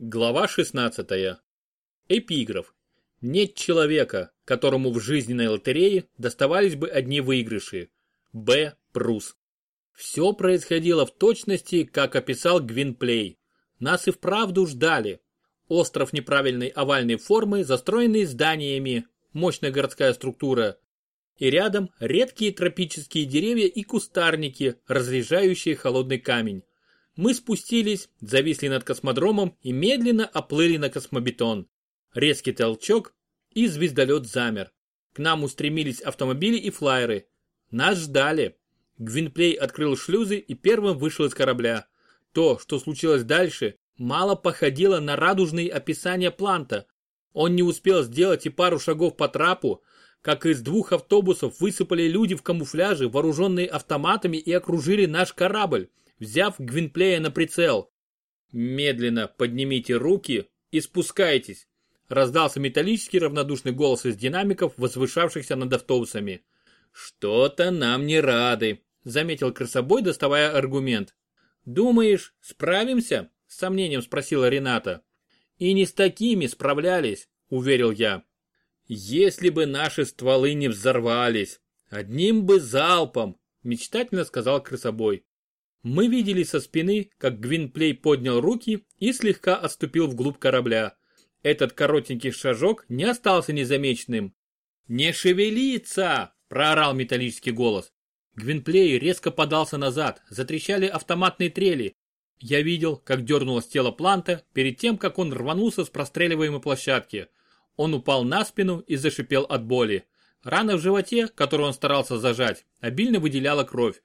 Глава 16. Эпиграф. Нет человека, которому в жизненной лотерее доставались бы одни выигрыши. Б. Прус. Все происходило в точности, как описал Гвинплей. Нас и вправду ждали. Остров неправильной овальной формы, застроенный зданиями, мощная городская структура. И рядом редкие тропические деревья и кустарники, разряжающие холодный камень. Мы спустились, зависли над космодромом и медленно оплыли на космобетон. Резкий толчок, и звездолет замер. К нам устремились автомобили и флайеры. Нас ждали. Гвинплей открыл шлюзы и первым вышел из корабля. То, что случилось дальше, мало походило на радужные описания планта. Он не успел сделать и пару шагов по трапу, как из двух автобусов высыпали люди в камуфляже, вооруженные автоматами и окружили наш корабль взяв Гвинплея на прицел. «Медленно поднимите руки и спускайтесь», раздался металлический равнодушный голос из динамиков, возвышавшихся над автобусами. «Что-то нам не рады», заметил крысобой, доставая аргумент. «Думаешь, справимся?» с сомнением спросила Рената. «И не с такими справлялись», уверил я. «Если бы наши стволы не взорвались, одним бы залпом», мечтательно сказал крысобой. Мы видели со спины, как Гвинплей поднял руки и слегка отступил вглубь корабля. Этот коротенький шажок не остался незамеченным. «Не шевелиться!» – проорал металлический голос. Гвинплей резко подался назад, затрещали автоматные трели. Я видел, как дернулось тело Планта перед тем, как он рванулся с простреливаемой площадки. Он упал на спину и зашипел от боли. Рана в животе, которую он старался зажать, обильно выделяла кровь.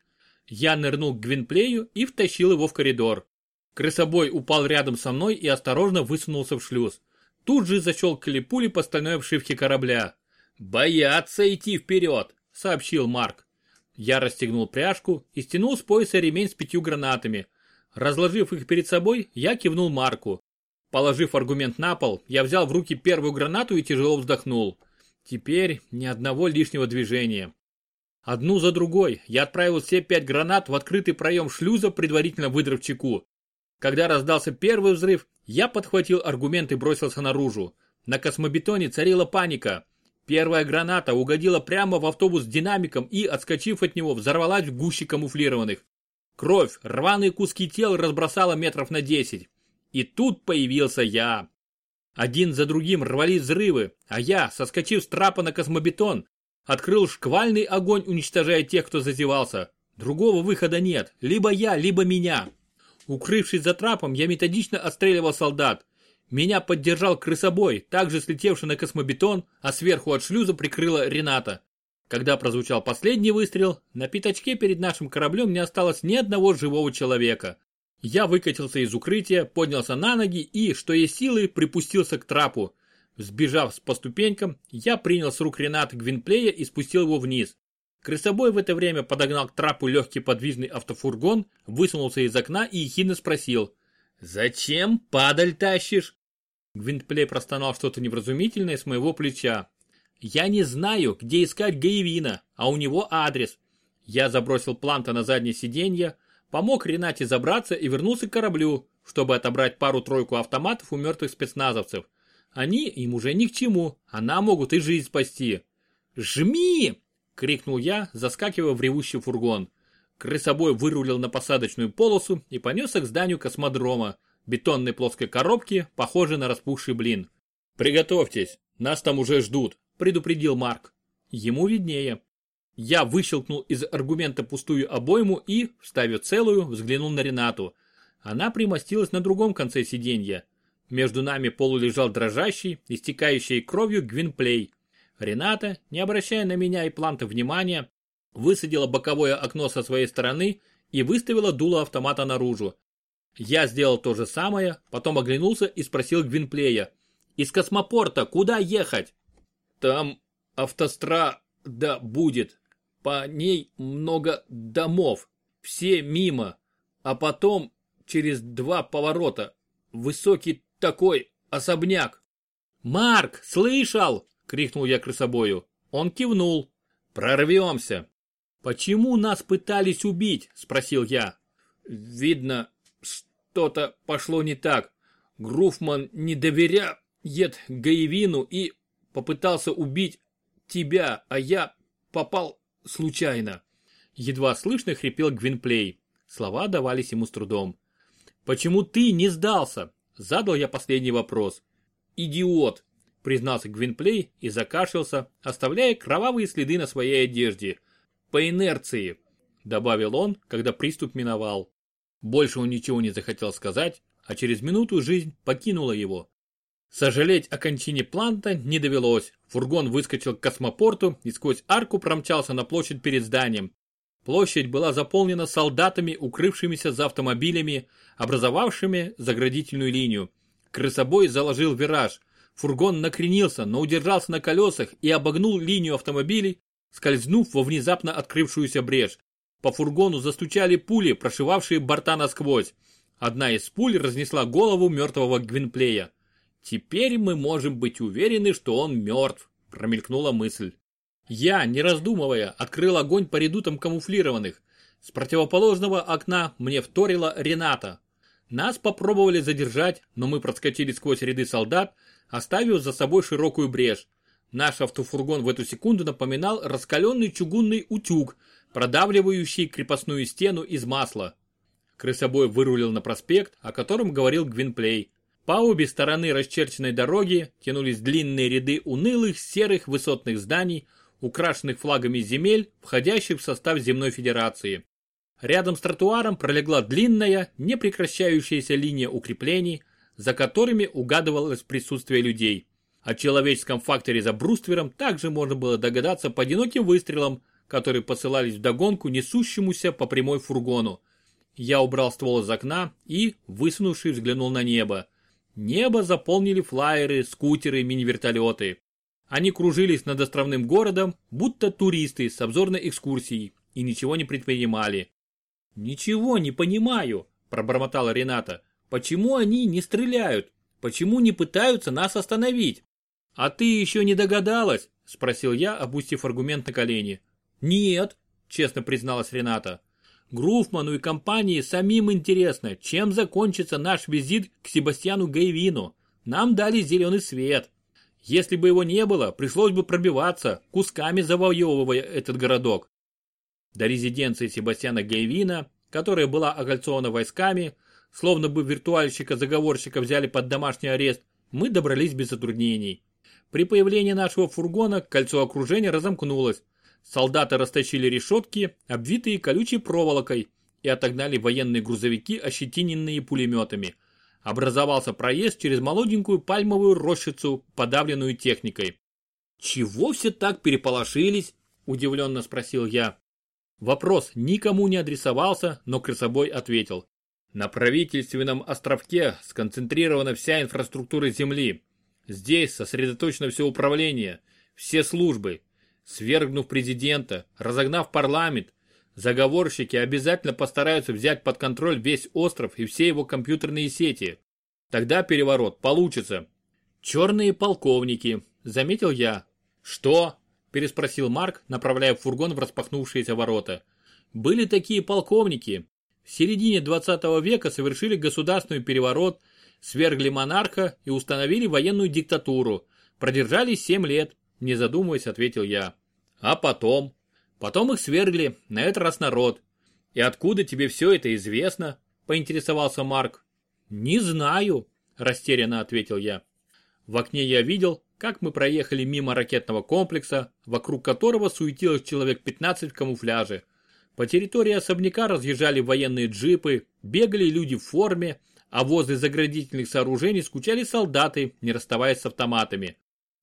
Я нырнул к Гвинплею и втащил его в коридор. Крысобой упал рядом со мной и осторожно высунулся в шлюз. Тут же защелкали пули по стальной обшивке корабля. «Боятся идти вперед», — сообщил Марк. Я расстегнул пряжку и стянул с пояса ремень с пятью гранатами. Разложив их перед собой, я кивнул Марку. Положив аргумент на пол, я взял в руки первую гранату и тяжело вздохнул. Теперь ни одного лишнего движения. Одну за другой я отправил все пять гранат в открытый проем шлюза, предварительно выдрав чеку. Когда раздался первый взрыв, я подхватил аргумент и бросился наружу. На космобетоне царила паника. Первая граната угодила прямо в автобус с динамиком и, отскочив от него, взорвалась в гуще камуфлированных. Кровь, рваные куски тел разбросала метров на десять. И тут появился я. Один за другим рвались взрывы, а я, соскочив с трапа на космобетон, Открыл шквальный огонь, уничтожая тех, кто зазевался. Другого выхода нет, либо я, либо меня. Укрывшись за трапом, я методично отстреливал солдат. Меня поддержал крысобой, также слетевший на космобетон, а сверху от шлюза прикрыла Рената. Когда прозвучал последний выстрел, на пятачке перед нашим кораблем не осталось ни одного живого человека. Я выкатился из укрытия, поднялся на ноги и, что есть силы, припустился к трапу. Сбежав по ступенькам, я принял с рук Рената Гвинплея и спустил его вниз. Крысобой в это время подогнал к трапу легкий подвижный автофургон, высунулся из окна и ехидно спросил. «Зачем падаль тащишь?» Гвинплей простонал что-то невразумительное с моего плеча. «Я не знаю, где искать Гаевина, а у него адрес». Я забросил планта на заднее сиденье, помог Ренате забраться и вернулся к кораблю, чтобы отобрать пару-тройку автоматов у мертвых спецназовцев. Они им уже ни к чему, а нам могут и жизнь спасти. «Жми!» — крикнул я, заскакивая в ревущий фургон. Крысобой вырулил на посадочную полосу и понесся к зданию космодрома, бетонной плоской коробки, похожей на распухший блин. «Приготовьтесь, нас там уже ждут», — предупредил Марк. Ему виднее. Я выщелкнул из аргумента пустую обойму и, вставив целую, взглянул на Ренату. Она примостилась на другом конце сиденья. Между нами полулежал дрожащий, истекающий кровью Гвинплей. Рената, не обращая на меня и Планта внимания, высадила боковое окно со своей стороны и выставила дуло автомата наружу. Я сделал то же самое, потом оглянулся и спросил Гвинплея. «Из космопорта куда ехать?» «Там автострада будет. По ней много домов. Все мимо. А потом через два поворота. Высокий такой особняк. «Марк, слышал?» — крикнул я крысобою. Он кивнул. «Прорвемся». «Почему нас пытались убить?» — спросил я. «Видно, что-то пошло не так. Груфман не доверяет Гаевину и попытался убить тебя, а я попал случайно. Едва слышно хрипел Гвинплей. Слова давались ему с трудом. «Почему ты не сдался?» Задал я последний вопрос. «Идиот!» признался Гвинплей и закашлялся, оставляя кровавые следы на своей одежде. «По инерции!» добавил он, когда приступ миновал. Больше он ничего не захотел сказать, а через минуту жизнь покинула его. Сожалеть о кончине планта не довелось. Фургон выскочил к космопорту и сквозь арку промчался на площадь перед зданием. Площадь была заполнена солдатами, укрывшимися за автомобилями, образовавшими заградительную линию. Крысобой заложил вираж. Фургон накренился, но удержался на колесах и обогнул линию автомобилей, скользнув во внезапно открывшуюся брешь. По фургону застучали пули, прошивавшие борта насквозь. Одна из пуль разнесла голову мертвого Гвинплея. «Теперь мы можем быть уверены, что он мертв», – промелькнула мысль. Я, не раздумывая, открыл огонь по редутам камуфлированных. С противоположного окна мне вторила Рената. Нас попробовали задержать, но мы проскочили сквозь ряды солдат, оставив за собой широкую брешь. Наш автофургон в эту секунду напоминал раскаленный чугунный утюг, продавливающий крепостную стену из масла. Крысобой вырулил на проспект, о котором говорил Гвинплей. По обе стороны расчерченной дороги тянулись длинные ряды унылых серых высотных зданий, украшенных флагами земель, входящих в состав Земной Федерации. Рядом с тротуаром пролегла длинная, непрекращающаяся линия укреплений, за которыми угадывалось присутствие людей. О человеческом факторе за бруствером также можно было догадаться по одиноким выстрелам, которые посылались вдогонку несущемуся по прямой фургону. Я убрал ствол из окна и, высунувшись, взглянул на небо. Небо заполнили флайеры, скутеры, мини-вертолеты. Они кружились над островным городом, будто туристы с обзорной экскурсией, и ничего не предпринимали. «Ничего не понимаю», – пробормотала Рената. «Почему они не стреляют? Почему не пытаются нас остановить?» «А ты еще не догадалась?» – спросил я, опустив аргумент на колени. «Нет», – честно призналась Рената. «Груфману и компании самим интересно, чем закончится наш визит к Себастьяну Гайвину. Нам дали зеленый свет. Если бы его не было, пришлось бы пробиваться, кусками завоевывая этот городок». До резиденции Себастьяна Гайвина, которая была окольцована войсками, словно бы виртуальщика-заговорщика взяли под домашний арест, мы добрались без затруднений. При появлении нашего фургона кольцо окружения разомкнулось, Солдаты растащили решетки, обвитые колючей проволокой, и отогнали военные грузовики, ощетиненные пулеметами. Образовался проезд через молоденькую пальмовую рощицу, подавленную техникой. «Чего все так переполошились?» – удивленно спросил я. Вопрос никому не адресовался, но крысобой ответил. На правительственном островке сконцентрирована вся инфраструктура Земли. Здесь сосредоточено все управление, все службы, Свергнув президента, разогнав парламент, заговорщики обязательно постараются взять под контроль весь остров и все его компьютерные сети. Тогда переворот получится. Черные полковники, заметил я. Что? Переспросил Марк, направляя фургон в распахнувшиеся ворота. Были такие полковники. В середине 20 века совершили государственный переворот, свергли монарха и установили военную диктатуру. Продержались 7 лет, не задумываясь, ответил я. А потом? Потом их свергли, на этот раз народ. И откуда тебе все это известно? Поинтересовался Марк. Не знаю, растерянно ответил я. В окне я видел, как мы проехали мимо ракетного комплекса, вокруг которого суетилось человек 15 в камуфляже. По территории особняка разъезжали военные джипы, бегали люди в форме, а возле заградительных сооружений скучали солдаты, не расставаясь с автоматами.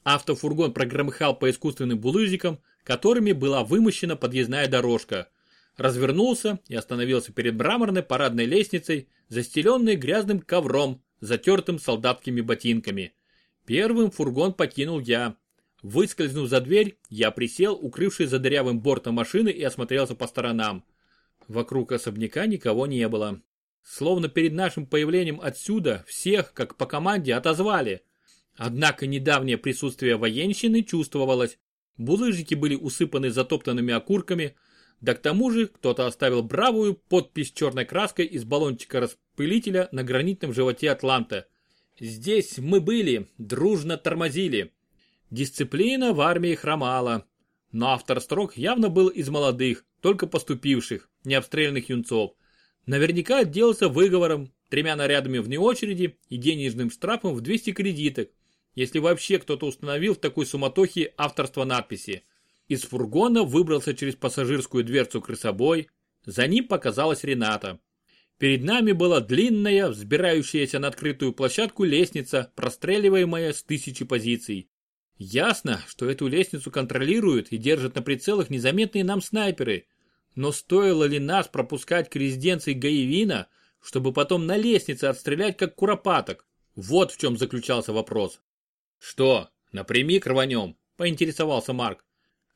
Автофургон прогромыхал по искусственным булыжникам, которыми была вымощена подъездная дорожка. Развернулся и остановился перед мраморной парадной лестницей, застеленной грязным ковром, затертым солдатскими ботинками. Первым фургон покинул я. Выскользнув за дверь, я присел, укрывшись за дырявым бортом машины и осмотрелся по сторонам. Вокруг особняка никого не было. Словно перед нашим появлением отсюда всех, как по команде, отозвали. Однако недавнее присутствие военщины чувствовалось. Булыжники были усыпаны затоптанными окурками, да к тому же кто-то оставил бравую подпись черной краской из баллончика распылителя на гранитном животе Атланта. здесь мы были, дружно тормозили. Дисциплина в армии хромала. Но автор строк явно был из молодых, только поступивших, необстрелянных юнцов. Наверняка отделался выговором, тремя нарядами вне очереди и денежным штрафом в 200 кредиток, если вообще кто-то установил в такой суматохе авторство надписи. Из фургона выбрался через пассажирскую дверцу крысобой, за ним показалась Рената. Перед нами была длинная, взбирающаяся на открытую площадку лестница, простреливаемая с тысячи позиций. Ясно, что эту лестницу контролируют и держат на прицелах незаметные нам снайперы. Но стоило ли нас пропускать к резиденции Гаевина, чтобы потом на лестнице отстрелять как куропаток? Вот в чем заключался вопрос. Что, напрямик рванем? Поинтересовался Марк.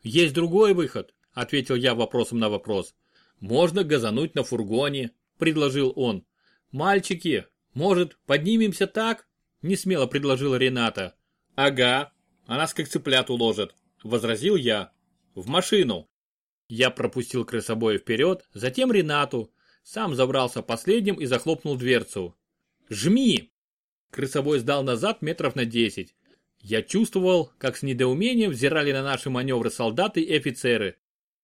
Есть другой выход, ответил я вопросом на вопрос. Можно газануть на фургоне, предложил он. Мальчики, может, поднимемся так? Не смело предложила Рената. Ага, а нас как цыплят уложат, возразил я. В машину. Я пропустил крысобоя вперед, затем Ренату, сам забрался последним и захлопнул дверцу. «Жми!» Крысобой сдал назад метров на десять. Я чувствовал, как с недоумением взирали на наши маневры солдаты и офицеры.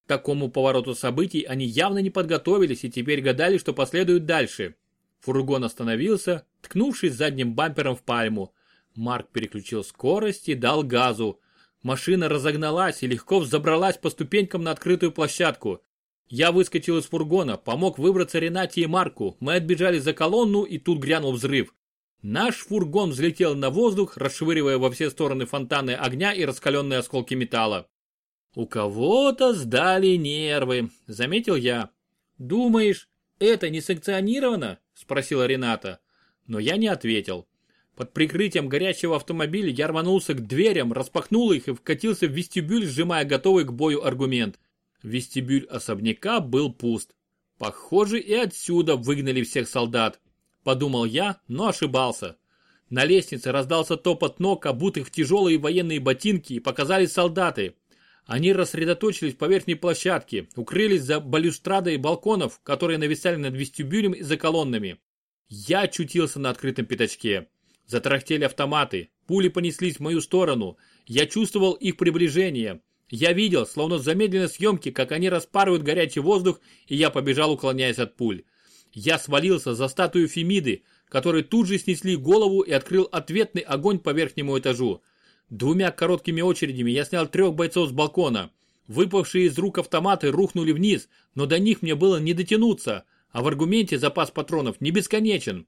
К такому повороту событий они явно не подготовились и теперь гадали, что последует дальше. Фургон остановился, ткнувшись задним бампером в пальму. Марк переключил скорость и дал газу. Машина разогналась и легко взобралась по ступенькам на открытую площадку. Я выскочил из фургона, помог выбраться Ренате и Марку. Мы отбежали за колонну и тут грянул взрыв. Наш фургон взлетел на воздух, расшвыривая во все стороны фонтаны огня и раскаленные осколки металла. «У кого-то сдали нервы», — заметил я. «Думаешь, это не санкционировано?» — спросила Рената. Но я не ответил. Под прикрытием горячего автомобиля я рванулся к дверям, распахнул их и вкатился в вестибюль, сжимая готовый к бою аргумент. Вестибюль особняка был пуст. Похоже, и отсюда выгнали всех солдат. Подумал я, но ошибался. На лестнице раздался топот ног, обутых в тяжелые военные ботинки, и показались солдаты. Они рассредоточились по верхней площадке, укрылись за балюстрадой балконов, которые нависали над вестибюлем и за колоннами. Я очутился на открытом пятачке. Затарахтели автоматы, пули понеслись в мою сторону. Я чувствовал их приближение. Я видел, словно в замедленной съемке, как они распарывают горячий воздух, и я побежал, уклоняясь от пуль. Я свалился за статую Фемиды, которые тут же снесли голову и открыл ответный огонь по верхнему этажу. Двумя короткими очередями я снял трех бойцов с балкона. Выпавшие из рук автоматы рухнули вниз, но до них мне было не дотянуться, а в аргументе запас патронов не бесконечен.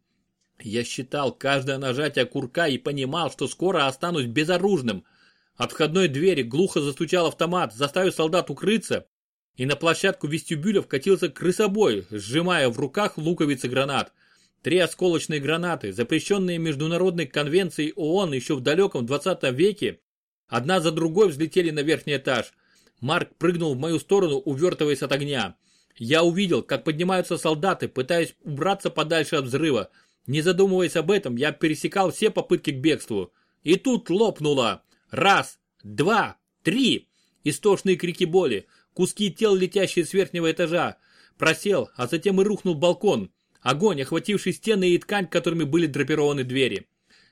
Я считал каждое нажатие курка и понимал, что скоро останусь безоружным. От входной двери глухо застучал автомат, заставив солдат укрыться, и на площадку вестибюля вкатился крысобой, сжимая в руках луковицы гранат. Три осколочные гранаты, запрещенные Международной конвенцией ООН еще в далеком 20 веке, одна за другой взлетели на верхний этаж. Марк прыгнул в мою сторону, увертываясь от огня. Я увидел, как поднимаются солдаты, пытаясь убраться подальше от взрыва, не задумываясь об этом, я пересекал все попытки к бегству. И тут лопнуло. Раз, два, три. Истошные крики боли, куски тел, летящие с верхнего этажа. Просел, а затем и рухнул балкон. Огонь, охвативший стены и ткань, которыми были драпированы двери.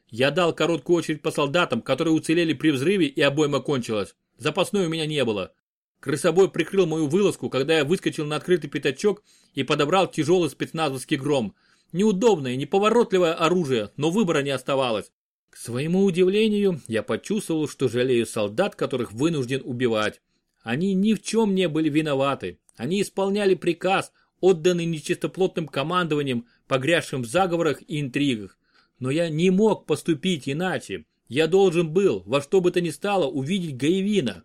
Я дал короткую очередь по солдатам, которые уцелели при взрыве и обойма кончилась. Запасной у меня не было. Крысобой прикрыл мою вылазку, когда я выскочил на открытый пятачок и подобрал тяжелый спецназовский гром. Неудобное, неповоротливое оружие, но выбора не оставалось. К своему удивлению, я почувствовал, что жалею солдат, которых вынужден убивать. Они ни в чем не были виноваты. Они исполняли приказ, отданный нечистоплотным командованием, погрязшим в заговорах и интригах. Но я не мог поступить иначе. Я должен был, во что бы то ни стало, увидеть Гаевина.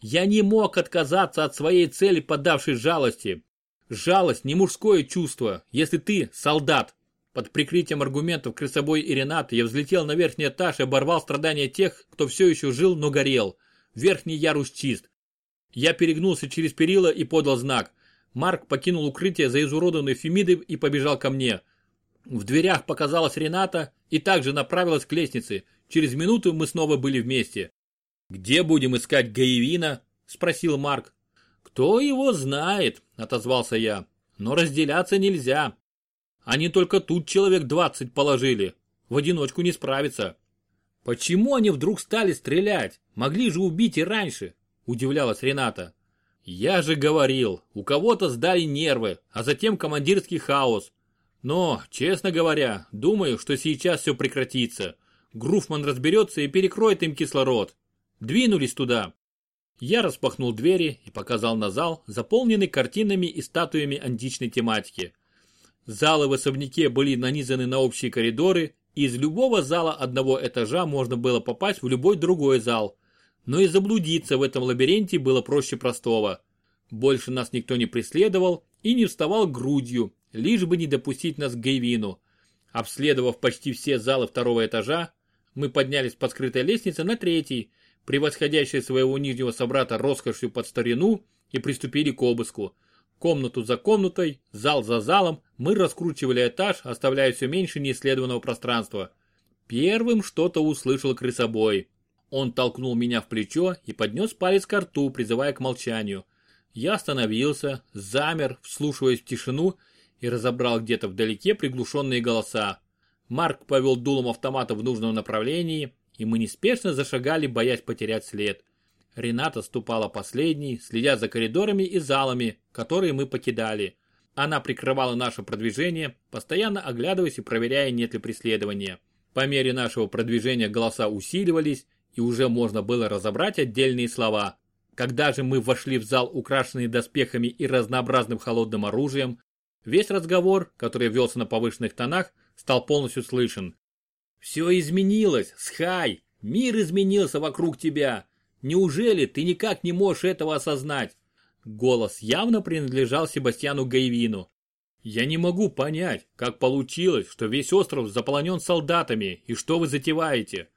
Я не мог отказаться от своей цели, поддавшись жалости. Жалость не мужское чувство, если ты солдат. Под прикрытием аргументов крысобой и Ренат я взлетел на верхний этаж и оборвал страдания тех, кто все еще жил, но горел. Верхний ярус чист. Я перегнулся через перила и подал знак. Марк покинул укрытие за изуродованной Фемидой и побежал ко мне. В дверях показалась Рената и также направилась к лестнице. Через минуту мы снова были вместе. «Где будем искать Гаевина?» – спросил Марк. «Кто его знает?» – отозвался я. «Но разделяться нельзя. Они только тут человек двадцать положили. в одиночку не справится. Почему они вдруг стали стрелять? Могли же убить и раньше, удивлялась Рената. Я же говорил, у кого-то сдали нервы, а затем командирский хаос. Но, честно говоря, думаю, что сейчас все прекратится. Груфман разберется и перекроет им кислород. Двинулись туда. Я распахнул двери и показал на зал, заполненный картинами и статуями античной тематики. Залы в особняке были нанизаны на общие коридоры, и из любого зала одного этажа можно было попасть в любой другой зал. Но и заблудиться в этом лабиринте было проще простого. Больше нас никто не преследовал и не вставал грудью, лишь бы не допустить нас к Гейвину. Обследовав почти все залы второго этажа, мы поднялись по скрытой лестнице на третий, превосходящий своего нижнего собрата роскошью под старину, и приступили к обыску. Комнату за комнатой, зал за залом мы раскручивали этаж, оставляя все меньше неисследованного пространства. Первым что-то услышал крысобой. Он толкнул меня в плечо и поднес палец к рту, призывая к молчанию. Я остановился, замер, вслушиваясь в тишину и разобрал где-то вдалеке приглушенные голоса. Марк повел дулом автомата в нужном направлении, и мы неспешно зашагали, боясь потерять след. Рената ступала последней, следя за коридорами и залами, которые мы покидали. Она прикрывала наше продвижение, постоянно оглядываясь и проверяя, нет ли преследования. По мере нашего продвижения голоса усиливались, и уже можно было разобрать отдельные слова. Когда же мы вошли в зал, украшенный доспехами и разнообразным холодным оружием, весь разговор, который велся на повышенных тонах, стал полностью слышен. «Все изменилось, Схай! Мир изменился вокруг тебя! Неужели ты никак не можешь этого осознать?» Голос явно принадлежал Себастьяну Гайвину. «Я не могу понять, как получилось, что весь остров заполонен солдатами и что вы затеваете.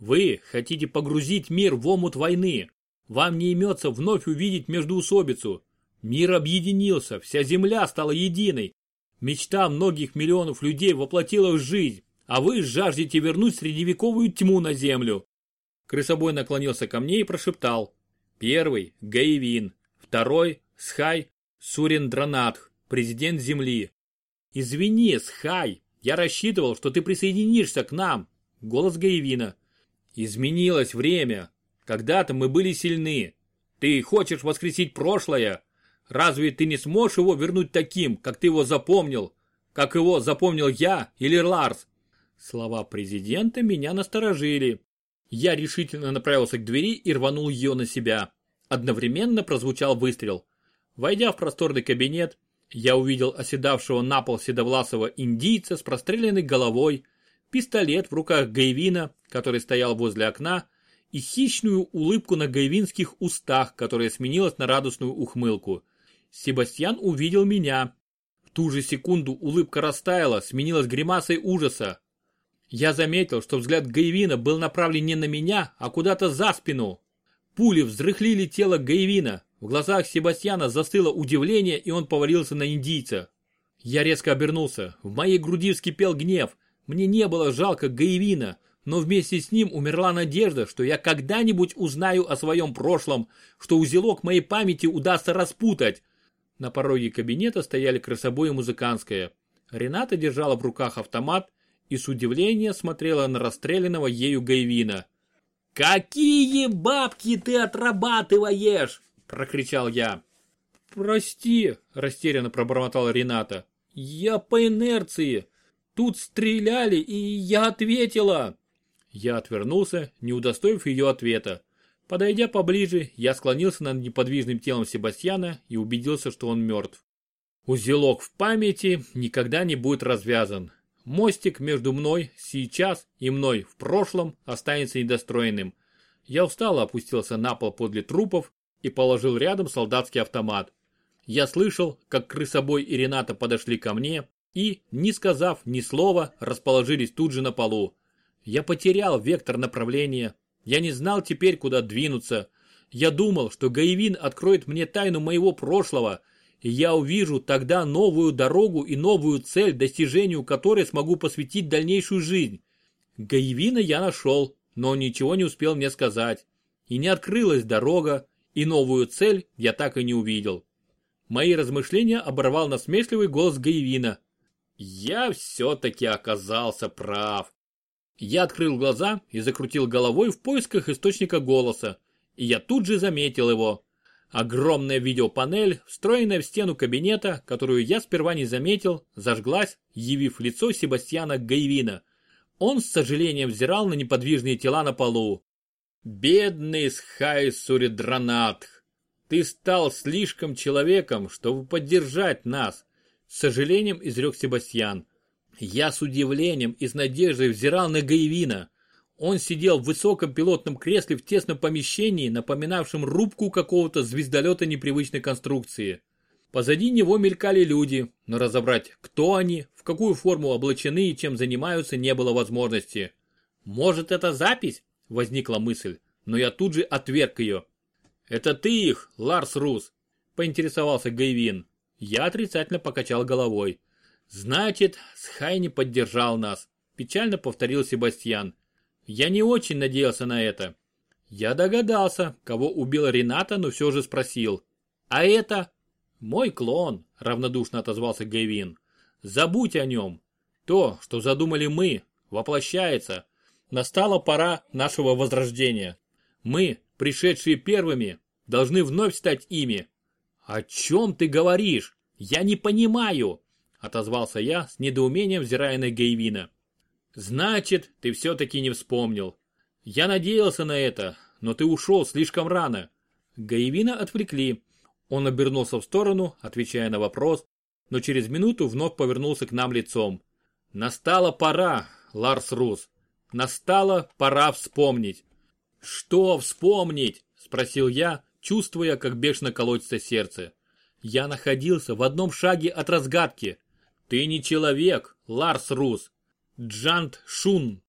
Вы хотите погрузить мир в омут войны. Вам не имется вновь увидеть междуусобицу. Мир объединился, вся земля стала единой. Мечта многих миллионов людей воплотилась в жизнь а вы жаждете вернуть средневековую тьму на землю. Крысобой наклонился ко мне и прошептал. Первый – Гаевин, второй – Схай Сурендранатх, президент Земли. Извини, Схай, я рассчитывал, что ты присоединишься к нам. Голос Гаевина. Изменилось время. Когда-то мы были сильны. Ты хочешь воскресить прошлое? Разве ты не сможешь его вернуть таким, как ты его запомнил? Как его запомнил я или Ларс? Слова президента меня насторожили. Я решительно направился к двери и рванул ее на себя. Одновременно прозвучал выстрел. Войдя в просторный кабинет, я увидел оседавшего на пол седовласого индийца с простреленной головой, пистолет в руках Гайвина, который стоял возле окна, и хищную улыбку на гайвинских устах, которая сменилась на радостную ухмылку. Себастьян увидел меня. В ту же секунду улыбка растаяла, сменилась гримасой ужаса. Я заметил, что взгляд Гайвина был направлен не на меня, а куда-то за спину. Пули взрыхлили тело Гайвина. В глазах Себастьяна застыло удивление, и он повалился на индийца. Я резко обернулся. В моей груди вскипел гнев. Мне не было жалко Гаевина, но вместе с ним умерла надежда, что я когда-нибудь узнаю о своем прошлом, что узелок моей памяти удастся распутать. На пороге кабинета стояли красобой и музыканская. Рената держала в руках автомат и с удивлением смотрела на расстрелянного ею Гайвина. «Какие бабки ты отрабатываешь?» – прокричал я. «Прости», – растерянно пробормотала Рената. «Я по инерции. Тут стреляли, и я ответила». Я отвернулся, не удостоив ее ответа. Подойдя поближе, я склонился над неподвижным телом Себастьяна и убедился, что он мертв. Узелок в памяти никогда не будет развязан. Мостик между мной сейчас и мной в прошлом останется недостроенным. Я устало опустился на пол подле трупов и положил рядом солдатский автомат. Я слышал, как крысобой и Рената подошли ко мне и, не сказав ни слова, расположились тут же на полу. Я потерял вектор направления. Я не знал теперь, куда двинуться. Я думал, что Гаевин откроет мне тайну моего прошлого, и я увижу тогда новую дорогу и новую цель, достижению которой смогу посвятить дальнейшую жизнь. Гаевина я нашел, но ничего не успел мне сказать. И не открылась дорога, и новую цель я так и не увидел. Мои размышления оборвал насмешливый голос Гаевина. Я все-таки оказался прав. Я открыл глаза и закрутил головой в поисках источника голоса, и я тут же заметил его. Огромная видеопанель, встроенная в стену кабинета, которую я сперва не заметил, зажглась, явив лицо Себастьяна Гайвина. Он с сожалением взирал на неподвижные тела на полу. «Бедный Схай Суридранатх, ты стал слишком человеком, чтобы поддержать нас», с сожалением изрек Себастьян. Я с удивлением и с надеждой взирал на Гаевина. Он сидел в высоком пилотном кресле в тесном помещении, напоминавшем рубку какого-то звездолета непривычной конструкции. Позади него мелькали люди, но разобрать, кто они, в какую форму облачены и чем занимаются, не было возможности. «Может, это запись?» – возникла мысль, но я тут же отверг ее. «Это ты их, Ларс Рус?» – поинтересовался Гайвин. Я отрицательно покачал головой. «Значит, Схай не поддержал нас», – печально повторил Себастьян. Я не очень надеялся на это. Я догадался, кого убил Рената, но все же спросил. А это? Мой клон, равнодушно отозвался Гейвин. Забудь о нем. То, что задумали мы, воплощается. Настала пора нашего возрождения. Мы, пришедшие первыми, должны вновь стать ими. О чем ты говоришь? Я не понимаю, отозвался я с недоумением взирая на Гейвина. Значит, ты все-таки не вспомнил. Я надеялся на это, но ты ушел слишком рано. Гаевина отвлекли. Он обернулся в сторону, отвечая на вопрос, но через минуту вновь повернулся к нам лицом. Настала пора, Ларс Рус. Настала пора вспомнить. Что вспомнить? Спросил я, чувствуя, как бешено колотится сердце. Я находился в одном шаге от разгадки. Ты не человек, Ларс Рус. Джант Шун.